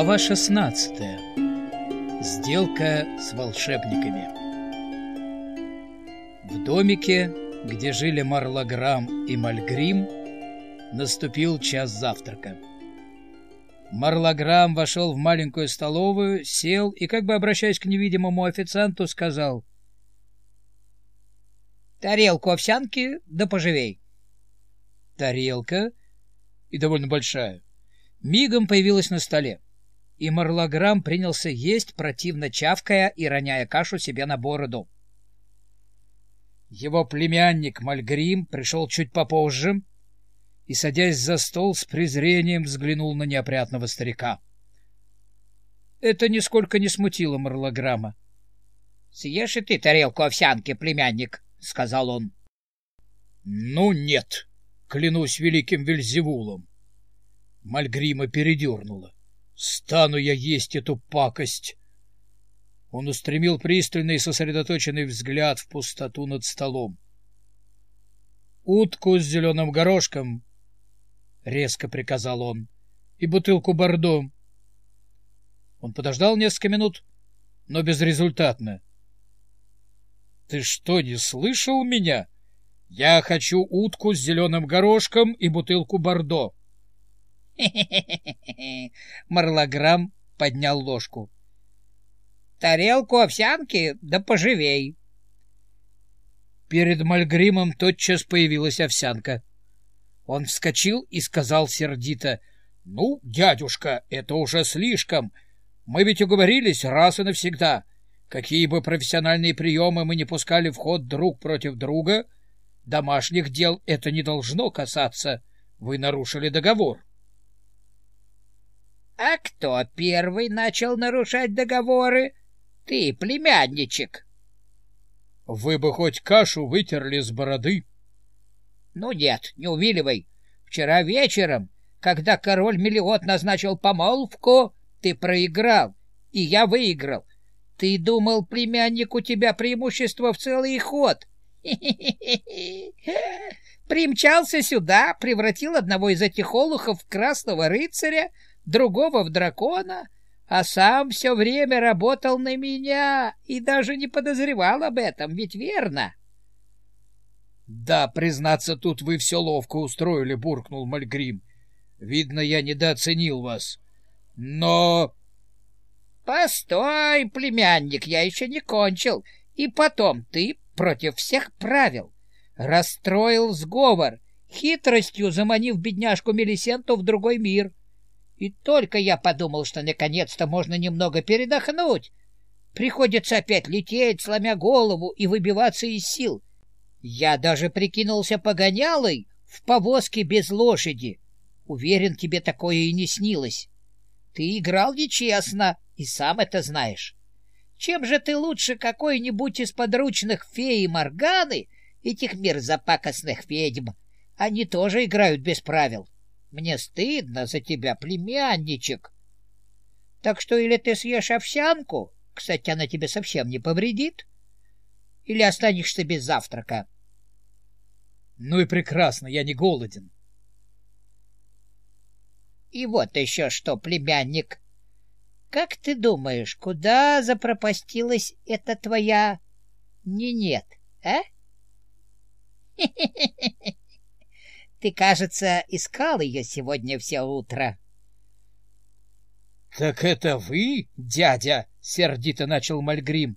Глава 16. Сделка с волшебниками. В домике, где жили Марлаграм и Мальгрим, наступил час завтрака. Марлаграм вошел в маленькую столовую, сел и, как бы обращаясь к невидимому официанту, сказал «Тарелку овсянки, да поживей». Тарелка, и довольно большая, мигом появилась на столе, и Марлаграм принялся есть, противно чавкая и роняя кашу себе на бороду. Его племянник Мальгрим пришел чуть попозже и, садясь за стол, с презрением взглянул на неопрятного старика. Это нисколько не смутило Марлаграма. — Съешь и ты тарелку овсянки, племянник, — сказал он. — Ну, нет, клянусь великим Вельзевулом. Мальгрима передернула. «Стану я есть эту пакость!» Он устремил пристальный и сосредоточенный взгляд в пустоту над столом. «Утку с зеленым горошком!» — резко приказал он. «И бутылку бордо!» Он подождал несколько минут, но безрезультатно. «Ты что, не слышал меня? Я хочу утку с зеленым горошком и бутылку бордо!» Марлаграм поднял ложку. Тарелку овсянки, да поживей. Перед Мальгримом тотчас появилась овсянка. Он вскочил и сказал сердито, — Ну, дядюшка, это уже слишком. Мы ведь уговорились раз и навсегда. Какие бы профессиональные приемы мы не пускали в ход друг против друга, домашних дел это не должно касаться. Вы нарушили договор. — а кто первый начал нарушать договоры? Ты, племянничек. Вы бы хоть кашу вытерли с бороды. Ну нет, не увиливай. Вчера вечером, когда король Мелиот назначил помолвку, ты проиграл, и я выиграл. Ты думал, племянник, у тебя преимущество в целый ход. Примчался сюда, превратил одного из этих олухов в красного рыцаря, другого в дракона, а сам все время работал на меня и даже не подозревал об этом, ведь верно? — Да, признаться, тут вы все ловко устроили, — буркнул Мальгрим. — Видно, я недооценил вас. Но... — Постой, племянник, я еще не кончил. И потом ты против всех правил. Расстроил сговор, хитростью заманив бедняжку Мелисенту в другой мир — и только я подумал, что наконец-то можно немного передохнуть. Приходится опять лететь, сломя голову и выбиваться из сил. Я даже прикинулся погонялой в повозке без лошади. Уверен, тебе такое и не снилось. Ты играл нечестно, и сам это знаешь. Чем же ты лучше какой-нибудь из подручных феи Морганы, этих мерзопакостных ведьм? Они тоже играют без правил. Мне стыдно за тебя, племянничек. Так что или ты съешь овсянку, кстати, она тебе совсем не повредит, или останешься без завтрака. Ну и прекрасно, я не голоден. И вот еще что, племянник. Как ты думаешь, куда запропастилась эта твоя не-нет, а? Ты, кажется, искал ее сегодня все утро. — Так это вы, дядя? — сердито начал Мальгрим.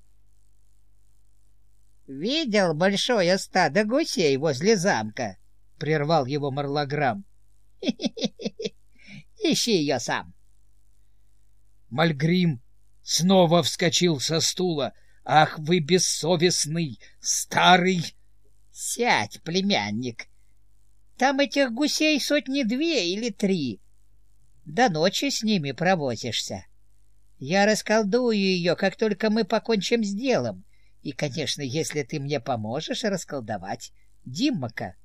— Видел большое стадо гусей возле замка? — прервал его Марлограмм. — Ищи ее сам. Мальгрим снова вскочил со стула. — Ах вы бессовестный, старый! — Сядь, племянник, там этих гусей сотни две или три. До ночи с ними провозишься. Я расколдую ее, как только мы покончим с делом. И, конечно, если ты мне поможешь расколдовать Диммака.